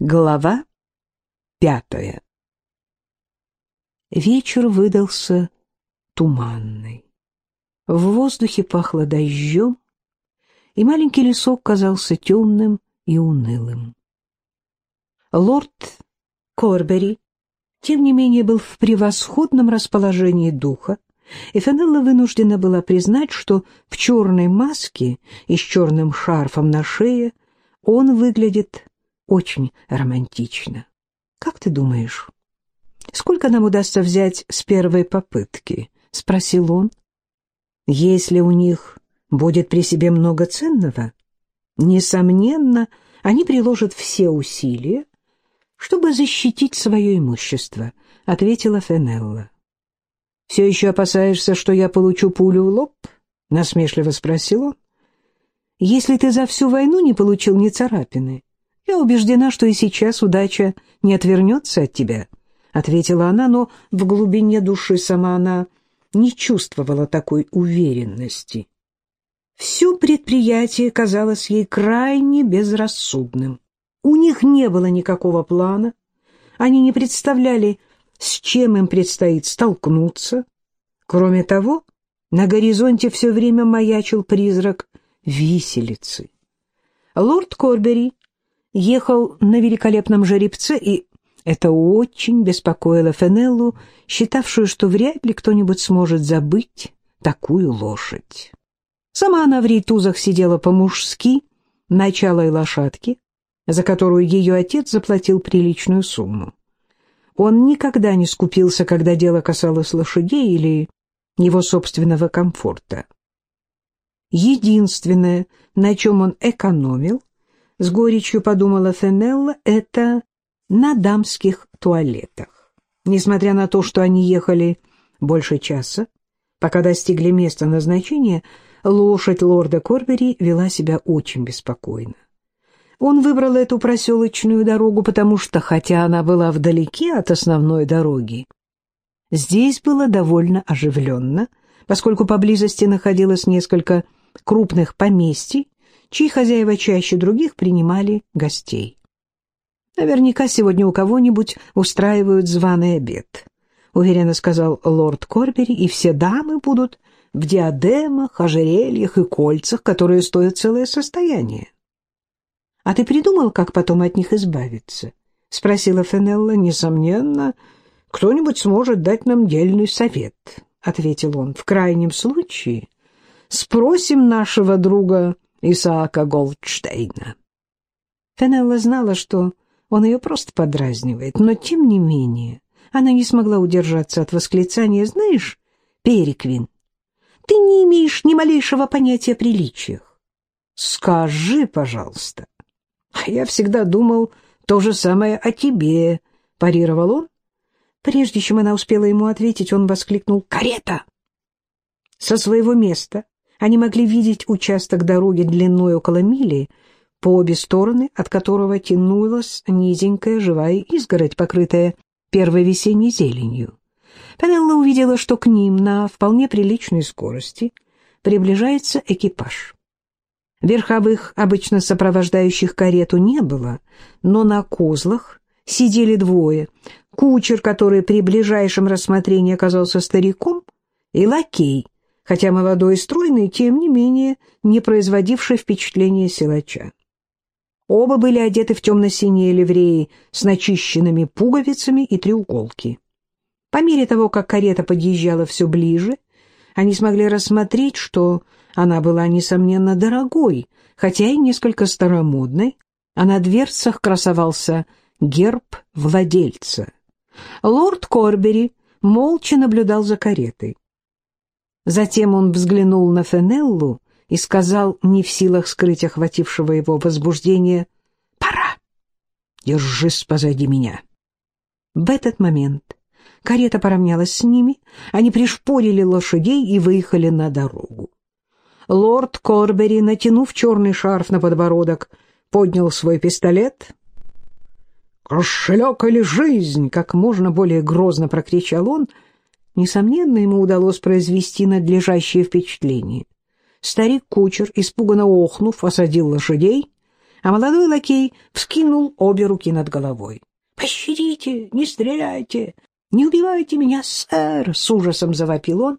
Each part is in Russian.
Глава пятая Вечер выдался туманный. В воздухе пахло дождем, и маленький лесок казался темным и унылым. Лорд Корбери, тем не менее, был в превосходном расположении духа, и Фенелла вынуждена была признать, что в черной маске и с черным шарфом на шее он выглядит очень романтично. Как ты думаешь, сколько нам удастся взять с первой попытки? — спросил он. Если у них будет при себе много ценного, несомненно, они приложат все усилия, чтобы защитить свое имущество, — ответила Фенелла. — Все еще опасаешься, что я получу пулю в лоб? — насмешливо спросил он. — Если ты за всю войну не получил ни царапины, «Я убеждена, что и сейчас удача не отвернется от тебя», — ответила она, но в глубине души сама она не чувствовала такой уверенности. Все предприятие казалось ей крайне безрассудным. У них не было никакого плана, они не представляли, с чем им предстоит столкнуться. Кроме того, на горизонте все время маячил призрак виселицы. Лорд Корбери ехал на великолепном жеребце, и это очень беспокоило Фенеллу, считавшую, что вряд ли кто-нибудь сможет забыть такую лошадь. Сама она в рейтузах сидела по-мужски, на чалой лошадке, за которую ее отец заплатил приличную сумму. Он никогда не скупился, когда дело касалось лошадей или его собственного комфорта. Единственное, на чем он экономил, с горечью подумала Фенелла, это на дамских туалетах. Несмотря на то, что они ехали больше часа, пока достигли места назначения, лошадь лорда Корбери вела себя очень беспокойно. Он выбрал эту проселочную дорогу, потому что, хотя она была вдалеке от основной дороги, здесь было довольно оживленно, поскольку поблизости находилось несколько крупных поместий, чьи хозяева чаще других принимали гостей. «Наверняка сегодня у кого-нибудь устраивают званый обед», — уверенно сказал лорд Корбери, «и все дамы будут в диадемах, ожерельях и кольцах, которые стоят целое состояние». «А ты придумал, как потом от них избавиться?» — спросила Фенелла. «Несомненно, кто-нибудь сможет дать нам дельный совет», — ответил он. «В крайнем случае спросим нашего друга Исаака Голдштейна. Фенелла знала, что он ее просто подразнивает, но тем не менее она не смогла удержаться от восклицания «Знаешь, Переквин, ты не имеешь ни малейшего понятия о приличиях. Скажи, пожалуйста». «А я всегда думал то же самое о тебе», — парировал он. Прежде чем она успела ему ответить, он воскликнул «Карета!» Со своего места они могли видеть участок дороги длиной около мили, по обе стороны от которого тянулась низенькая живая изгородь, покрытая первой весенней зеленью. Пенелла увидела, что к ним на вполне приличной скорости приближается экипаж. Верховых, обычно сопровождающих карету, не было, но на козлах сидели двое. Кучер, который при ближайшем рассмотрении оказался стариком, и лакей — хотя молодой и стройный, тем не менее не производивший впечатления силача. Оба были одеты в темно-синие ливреи с начищенными пуговицами и треуголки. По мере того, как карета подъезжала все ближе, они смогли рассмотреть, что она была, несомненно, дорогой, хотя и несколько старомодной, а на дверцах красовался герб владельца. Лорд Корбери молча наблюдал за каретой. Затем он взглянул на Фенеллу и сказал, не в силах скрыть охватившего его возбуждение, «Пора! Держись позади меня!» В этот момент карета поравнялась с ними, они пришпорили лошадей и выехали на дорогу. Лорд Корбери, натянув черный шарф на подбородок, поднял свой пистолет. «Кошелек или жизнь!» — как можно более грозно прокричал он — Несомненно, ему удалось произвести надлежащее впечатление. Старик-кучер, испуганно охнув, осадил лошадей. а молодой лакей вскинул обе руки над головой. «Пощадите, не стреляйте, не убивайте меня, сэр!» — с ужасом завопил он.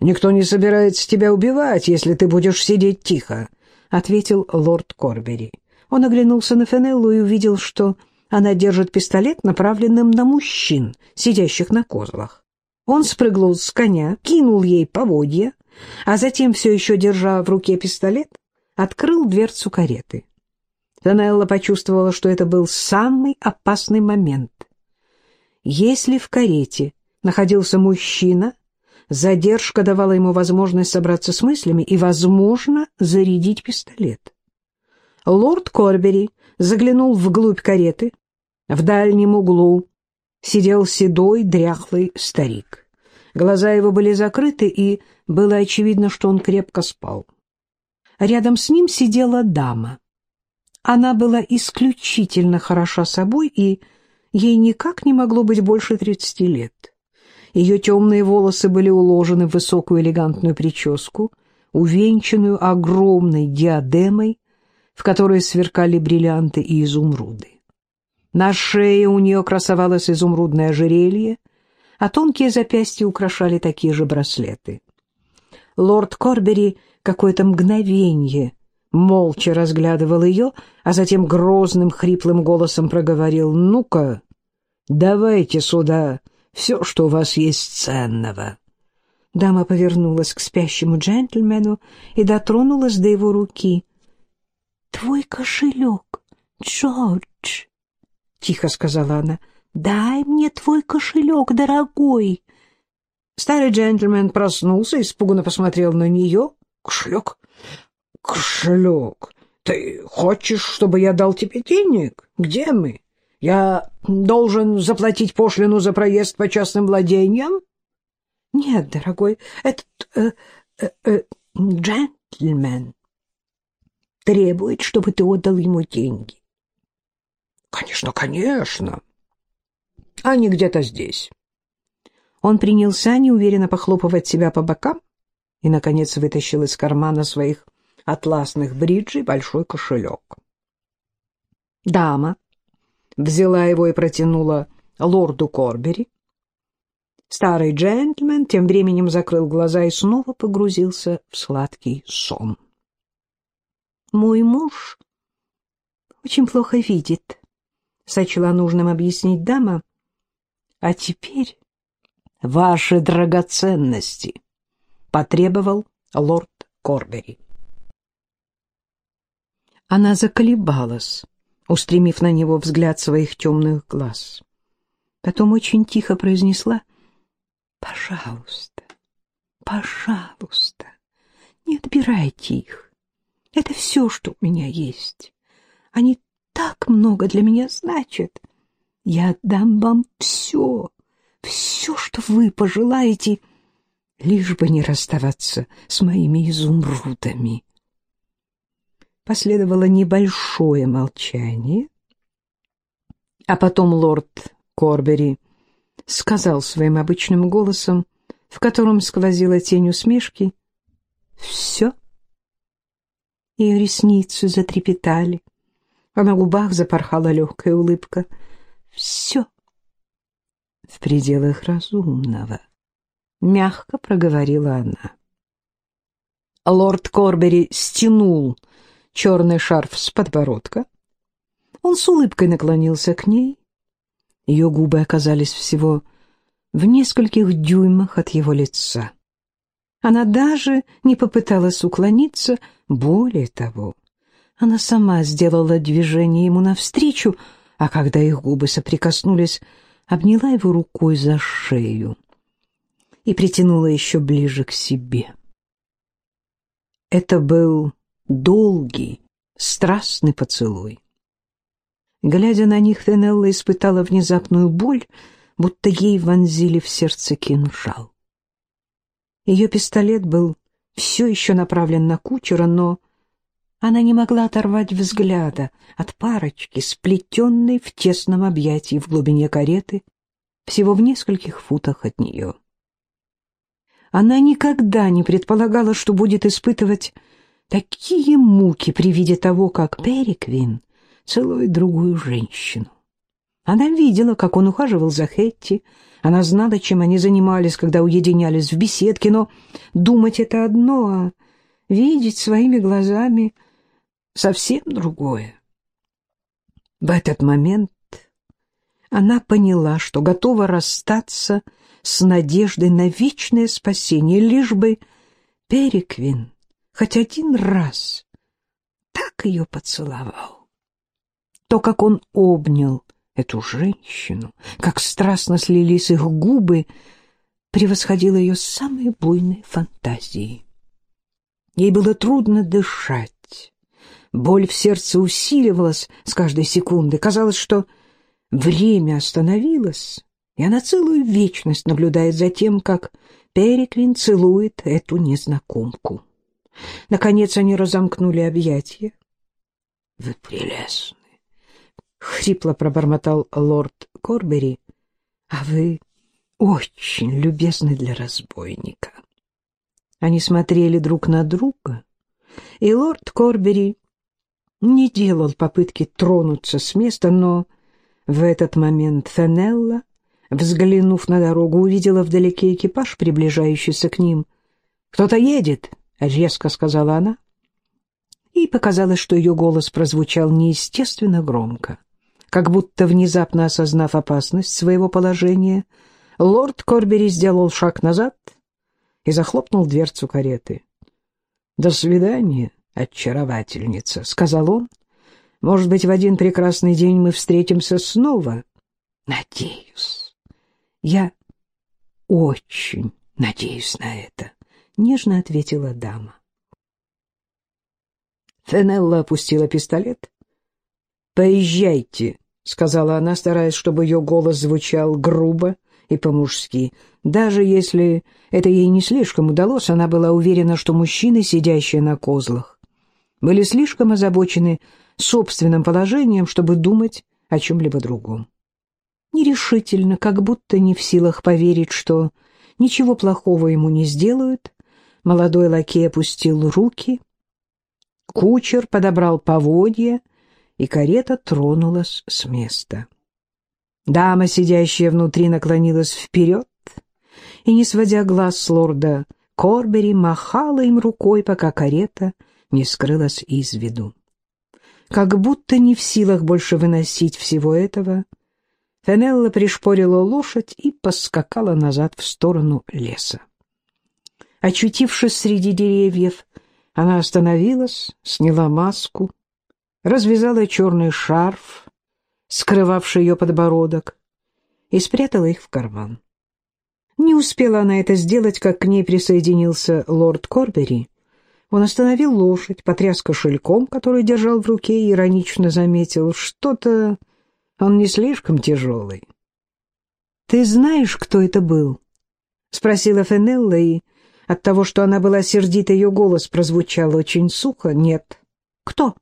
«Никто не собирается тебя убивать, если ты будешь сидеть тихо», — ответил лорд Корбери. Он оглянулся на Фенеллу и увидел, что она держит пистолет, направленным на мужчин, сидящих на козлах. Он спрыгнул с коня, кинул ей поводья, а затем, все еще держа в руке пистолет, открыл дверцу кареты. Фенелла почувствовала, что это был самый опасный момент. Если в карете находился мужчина, задержка давала ему возможность собраться с мыслями и, возможно, зарядить пистолет. Лорд Корбери заглянул вглубь кареты. В дальнем углу сидел седой, дряхлый старик. Глаза его были закрыты, и было очевидно, что он крепко спал. Рядом с ним сидела дама. Она была исключительно хороша собой, и ей никак не могло быть больше тридцати лет. Ее темные волосы были уложены в высокую элегантную прическу, увенчанную огромной диадемой, в которой сверкали бриллианты и изумруды. На шее у нее красовалось изумрудное ожерелье, а тонкие запястья украшали такие же браслеты. Лорд Корбери какое-то мгновенье молча разглядывал ее, а затем грозным хриплым голосом проговорил «Ну-ка, давайте сюда все, что у вас есть ценного». Дама повернулась к спящему джентльмену и дотронулась до его руки. «Твой кошелек, Джордж!» — тихо сказала она. «Дай мне твой кошелек, дорогой!» Старый джентльмен проснулся, испуганно посмотрел на нее. «Кошелек? Кошелек? Ты хочешь, чтобы я дал тебе денег? Где мы? Я должен заплатить пошлину за проезд по частным владениям?» «Нет, дорогой, этот э, э, э, джентльмен требует, чтобы ты отдал ему деньги». «Конечно, конечно. Они где-то здесь». Он принялся неуверенно похлопывать себя по бокам и, наконец, вытащил из кармана своих атласных бриджей большой кошелек. Дама взяла его и протянула лорду Корбери. Старый джентльмен тем временем закрыл глаза и снова погрузился в сладкий сон. «Мой муж очень плохо видит», — сочла нужным объяснить дама. «А теперь ваши драгоценности», — потребовал лорд Корбери. Она заколебалась, устремив на него взгляд своих темных глаз. Потом очень тихо произнесла «Пожалуйста, пожалуйста, не отбирайте их. Это все, что у меня есть. Они так много для меня значат. Я отдам вам все» все, что вы пожелаете, лишь бы не расставаться с моими изумрудами. Последовало небольшое молчание, а потом лорд Корбери сказал своим обычным голосом, в котором сквозила тень усмешки, «Все?» Ее ресницы затрепетали, а на губах запорхала легкая улыбка. «Все?» в пределах разумного, — мягко проговорила она. Лорд Корбери стянул черный шарф с подбородка. Он с улыбкой наклонился к ней. Ее губы оказались всего в нескольких дюймах от его лица. Она даже не попыталась уклониться, более того, она сама сделала движение ему навстречу, а когда их губы соприкоснулись, обняла его рукой за шею и притянула еще ближе к себе. Это был долгий, страстный поцелуй. Глядя на них, Фенелла испытала внезапную боль, будто ей вонзили в сердце кинжал. Ее пистолет был все еще направлен на кучера, но она не могла оторвать взгляда от парочки, сплетенной в тесном объятии в глубине кареты, всего в нескольких футах от нее. Она никогда не предполагала, что будет испытывать Такие муки при виде того, как Переквин целует другую женщину. Она видела, как он ухаживал за Хетти, она знала, чем они занимались, когда уединялись в беседке, но думать это одно, а видеть своими глазами совсем другое. В этот момент она поняла, что готова расстаться с надеждой на вечное спасение, лишь бы Переквин хоть один раз так ее поцеловал. То, как он обнял эту женщину, как страстно слились их губы, превосходило ее самые буйные фантазии. Ей было трудно дышать. Боль в сердце усиливалась с каждой секунды. Казалось, что время остановилось, и она целую вечность наблюдает за тем, как Переклин целует эту незнакомку. Наконец они разомкнули объятия. — Вы прелестны! — хрипло пробормотал лорд Корбери. — А вы очень любезны для разбойника. Они смотрели друг на друга, и лорд Корбери не делал попытки тронуться с места, но в этот момент Фенелла, взглянув на дорогу, увидела вдалеке экипаж, приближающийся к ним. «Кто-то едет!» — резко сказала она. И показалось, что ее голос прозвучал неестественно громко. Как будто внезапно осознав опасность своего положения, лорд Корбери сделал шаг назад и захлопнул дверцу кареты. «До свидания, очаровательница», — сказал он. «Может быть, в один прекрасный день мы встретимся снова?» «Надеюсь. Я очень надеюсь на это», — нежно ответила дама. Фенелла опустила пистолет. «Поезжайте», — сказала она, стараясь, чтобы ее голос звучал грубо и по-мужски. Даже если это ей не слишком удалось, она была уверена, что мужчины, сидящие на козлах, были слишком озабочены собственным положением, чтобы думать о чем-либо другом. Нерешительно, как будто не в силах поверить, что ничего плохого ему не сделают, молодой лакей опустил руки, кучер подобрал поводья, и карета тронулась с места. Дама, сидящая внутри, наклонилась вперед и, не сводя глаз с лорда Корбери, махала им рукой, пока карета не скрылась из виду. Как будто не в силах больше выносить всего этого, Фенелла пришпорила лошадь и поскакала назад в сторону леса. Очутившись среди деревьев, она остановилась, сняла маску, развязала черный шарф, скрывавший ее подбородок, и спрятала их в карман. Не успела она это сделать, как к ней присоединился лорд Корбери. Он остановил лошадь, потряс кошельком, который держал в руке, и иронично заметил, что-то он не слишком тяжелый. «Ты знаешь, кто это был?» — спросила Фенелла, и от того, что она была сердита, ее голос прозвучал очень сухо. «Нет». «Кто?»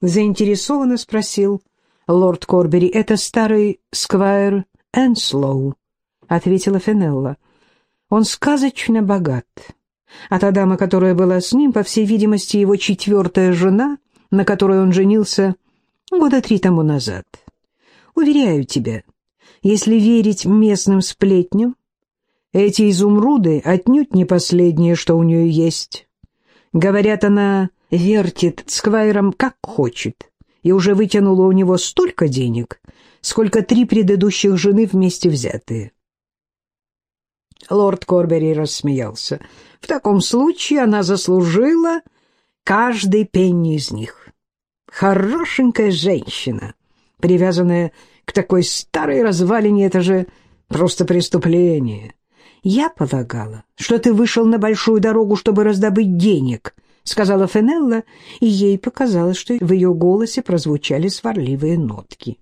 Заинтересованно спросил лорд Корбери. «Это старый сквайр Энслоу», — ответила Фенелла. «Он сказочно богат. А та дама, которая была с ним, по всей видимости, его четвертая жена, на которой он женился года три тому назад. Уверяю тебя, если верить местным сплетням, эти изумруды отнюдь не последнее, что у нее есть. Говорят, она вертит сквайром как хочет, и уже вытянула у него столько денег, сколько три предыдущих жены вместе взятые. Лорд Корбери рассмеялся. В таком случае она заслужила каждый пенни из них. Хорошенькая женщина, привязанная к такой старой развалине, это же просто преступление. Я полагала, что ты вышел на большую дорогу, чтобы раздобыть денег, сказала Фенелла, и ей показалось, что в ее голосе прозвучали сварливые нотки.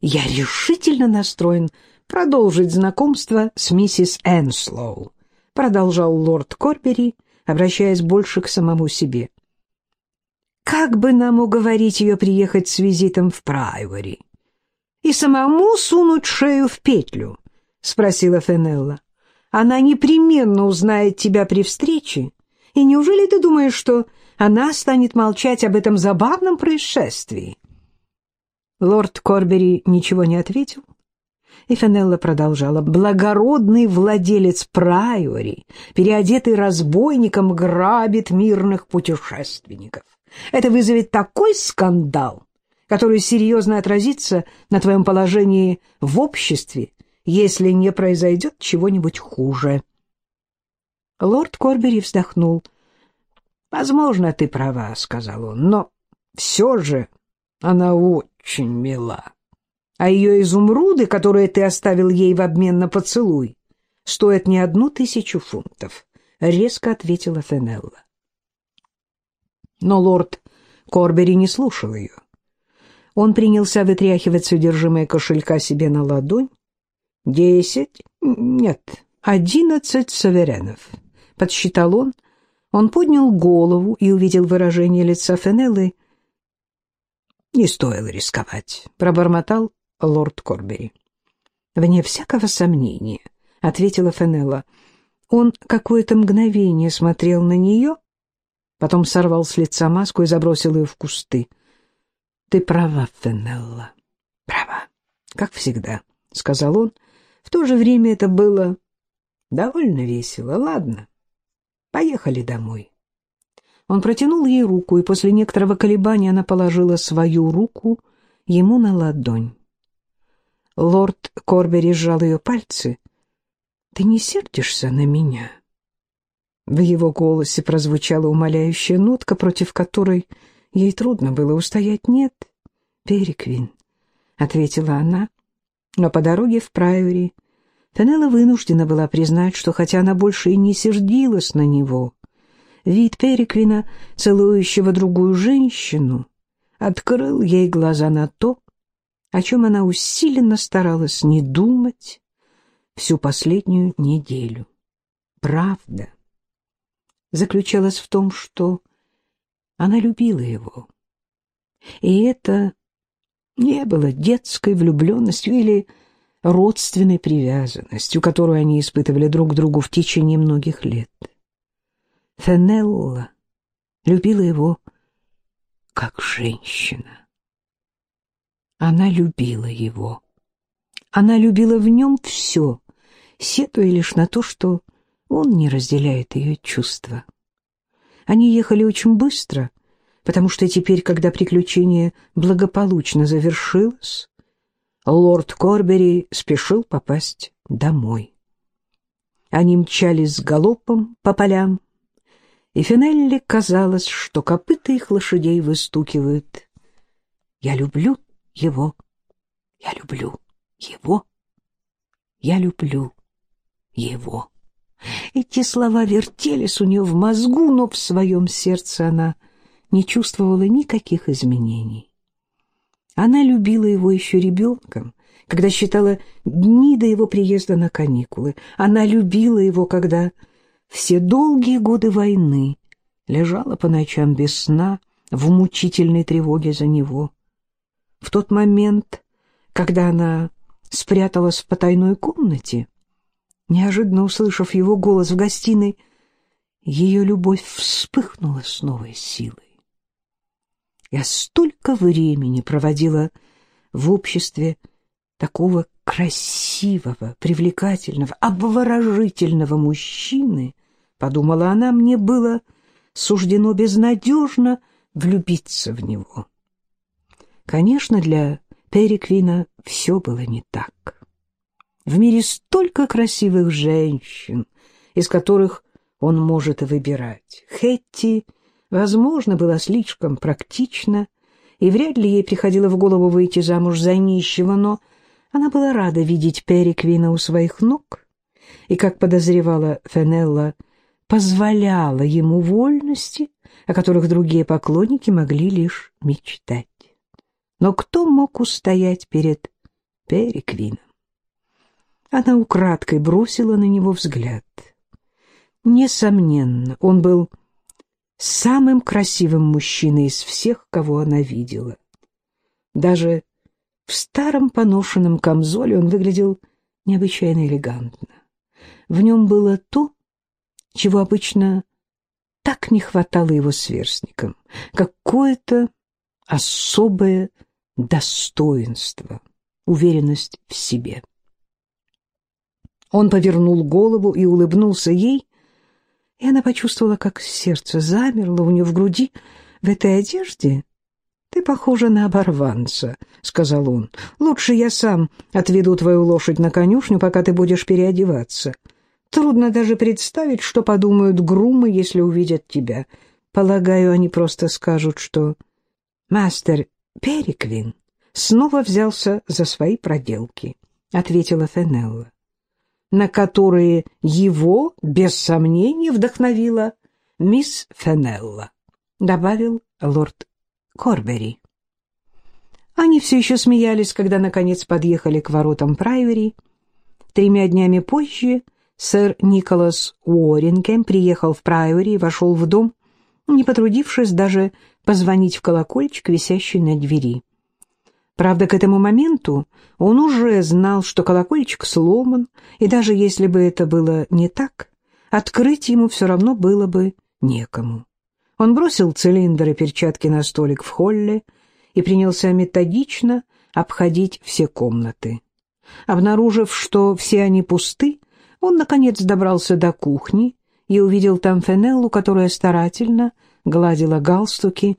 Я решительно настроен продолжить знакомство с миссис Энслоу, продолжал лорд Корбери, обращаясь больше к самому себе. Как бы нам уговорить ее приехать с визитом в Прайвори? И самому сунуть шею в петлю? — спросила Фенелла. Она непременно узнает тебя при встрече И неужели ты думаешь, что она станет молчать об этом забавном происшествии?» Лорд Корбери ничего не ответил, и Фенелла продолжала. «Благородный владелец Прайори, переодетый разбойником, грабит мирных путешественников. Это вызовет такой скандал, который серьезно отразится на твоем положении в обществе, если не произойдет чего-нибудь хуже». Лорд Корбери вздохнул. «Возможно, ты права», — сказал он, — «но все же она очень мила. А ее изумруды, которые ты оставил ей в обмен на поцелуй, стоят не одну тысячу фунтов», — резко ответила Фенелла. Но лорд Корбери не слушал ее. Он принялся вытряхивать содержимое кошелька себе на ладонь. «Десять? Нет, одиннадцать суверенов», — подсчитал он, — он поднял голову и увидел выражение лица Фенеллы. «Не стоило рисковать», — пробормотал лорд Корбери. «Вне всякого сомнения», — ответила Фенелла. Он какое-то мгновение смотрел на нее, потом сорвал с лица маску и забросил ее в кусты. «Ты права, Фенелла, права, как всегда», — сказал он. В то же время это было довольно весело. Ладно, Поехали домой. Он протянул ей руку, и после некоторого колебания она положила свою руку ему на ладонь. Лорд Корбери сжал ее пальцы. «Ты не сердишься на меня?» В его голосе прозвучала умоляющая нотка, против которой ей трудно было устоять. «Нет, Переквин», — ответила она, но по дороге в Прайори Фенелла вынуждена была признать, что хотя она больше и не сердилась на него, вид Переквина, целующего другую женщину, открыл ей глаза на то, о чем она усиленно старалась не думать всю последнюю неделю. Правда заключалась в том, что она любила его. И это не было детской влюбленностью или родственной привязанностью, которую они испытывали друг к другу в течение многих лет. Фенелла любила его как женщина. Она любила его. Она любила в нем все, сетуя лишь на то, что он не разделяет ее чувства. Они ехали очень быстро, потому что теперь, когда приключение благополучно завершилось, лорд Корбери спешил попасть домой. Они мчались с галопом по полям, и Финелли казалось, что копыта их лошадей выстукивают. «Я люблю его, я люблю его, я люблю его». Эти слова вертелись у нее в мозгу, но в своем сердце она не чувствовала никаких изменений. Она любила его еще ребенком, когда считала дни до его приезда на каникулы. Она любила его, когда все долгие годы войны лежала по ночам без сна в мучительной тревоге за него. В тот момент, когда она спряталась в потайной комнате, неожиданно услышав его голос в гостиной, ее любовь вспыхнула с новой силой. Я столько времени проводила в обществе такого красивого, привлекательного, обворожительного мужчины, подумала она, мне было суждено безнадежно влюбиться в него. Конечно, для Переквина все было не так. В мире столько красивых женщин, из которых он может выбирать. Хетти возможно, была слишком практична, и вряд ли ей приходило в голову выйти замуж за нищего, но она была рада видеть Переквина у своих ног, и, как подозревала Фенелла, позволяла ему вольности, о которых другие поклонники могли лишь мечтать. Но кто мог устоять перед Переквином? Она украдкой бросила на него взгляд. Несомненно, он был самым красивым мужчиной из всех, кого она видела. Даже в старом поношенном камзоле он выглядел необычайно элегантно. В нем было то, чего обычно так не хватало его сверстникам. Какое-то особое достоинство, уверенность в себе. Он повернул голову и улыбнулся ей, и она почувствовала, как сердце замерло у нее в груди в этой одежде. «Ты похожа на оборванца», — сказал он. «Лучше я сам отведу твою лошадь на конюшню, пока ты будешь переодеваться. Трудно даже представить, что подумают грумы, если увидят тебя. Полагаю, они просто скажут, что мастер Переквин снова взялся за свои проделки», — ответила Фенелла, на которые его, без сомнения, вдохновила мисс Фенелла, — добавил лорд Корбери. Они все еще смеялись, когда, наконец, подъехали к воротам Прайвери. Тремя днями позже сэр Николас Уоррингем приехал в Прайвери и вошел в дом, не потрудившись даже позвонить в колокольчик, висящий на двери. Правда, к этому моменту он уже знал, что колокольчик сломан, и даже если бы это было не так, открыть ему все равно было бы некому. Он бросил цилиндр и перчатки на столик в холле и принялся методично обходить все комнаты. Обнаружив, что все они пусты, он, наконец, добрался до кухни и увидел там Фенеллу, которая старательно гладила галстуки,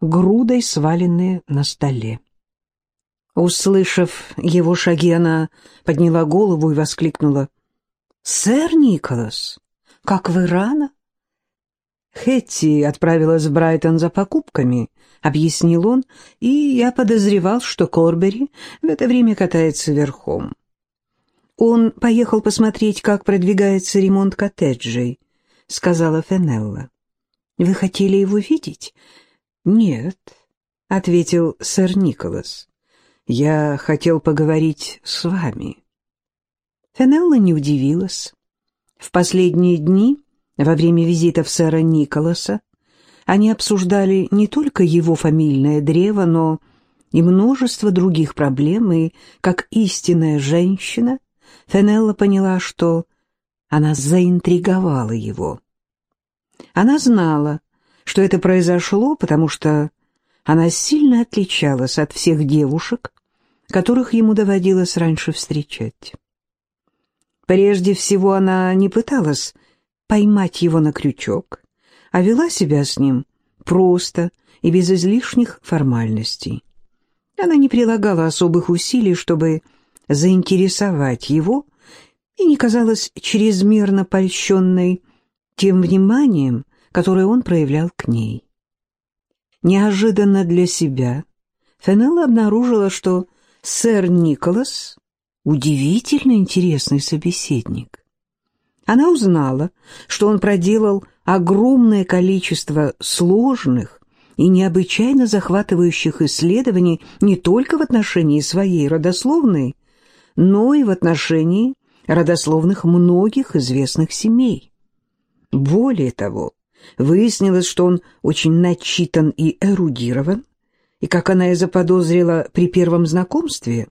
грудой сваленные на столе. Услышав его шаги, она подняла голову и воскликнула. «Сэр Николас, как вы рано!» Хэтти отправилась в Брайтон за покупками, объяснил он, и я подозревал, что Корбери в это время катается верхом. Он поехал посмотреть, как продвигается ремонт коттеджей, сказала Фенелла. Вы хотели его видеть? Нет, ответил сэр Николас. Я хотел поговорить с вами. Фенелла не удивилась. В последние дни во время визитов сэра Николаса они обсуждали не только его фамильное древо, но и множество других проблем, и, как истинная женщина, Фенелла поняла, что она заинтриговала его. Она знала, что это произошло, потому что она сильно отличалась от всех девушек, которых ему доводилось раньше встречать. Прежде всего, она не пыталась поймать его на крючок, а вела себя с ним просто и без излишних формальностей. Она не прилагала особых усилий, чтобы заинтересовать его, и не казалась чрезмерно польщенной тем вниманием, которое он проявлял к ней. Неожиданно для себя Фенелла обнаружила, что сэр Николас — удивительно интересный собеседник. Она узнала, что он проделал огромное количество сложных и необычайно захватывающих исследований не только в отношении своей родословной, но и в отношении родословных многих известных семей. Более того, выяснилось, что он очень начитан и эрудирован, и, как она и заподозрила при первом знакомстве,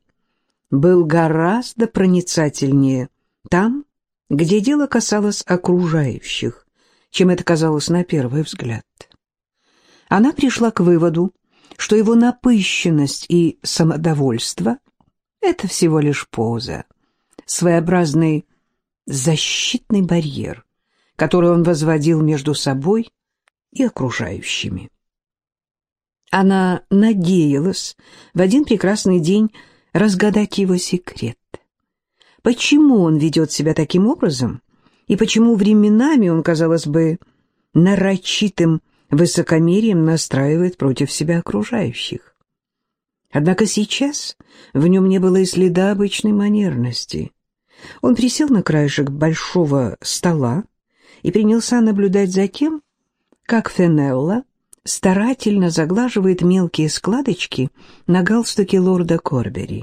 был гораздо проницательнее там, где дело касалось окружающих, чем это казалось на первый взгляд. Она пришла к выводу, что его напыщенность и самодовольство — это всего лишь поза, своеобразный защитный барьер, который он возводил между собой и окружающими. Она надеялась в один прекрасный день разгадать его секрет почему он ведет себя таким образом и почему временами он, казалось бы, нарочитым высокомерием настраивает против себя окружающих. Однако сейчас в нем не было и следа обычной манерности. Он присел на краешек большого стола и принялся наблюдать за тем, как Фенелла старательно заглаживает мелкие складочки на галстуке лорда Корбери.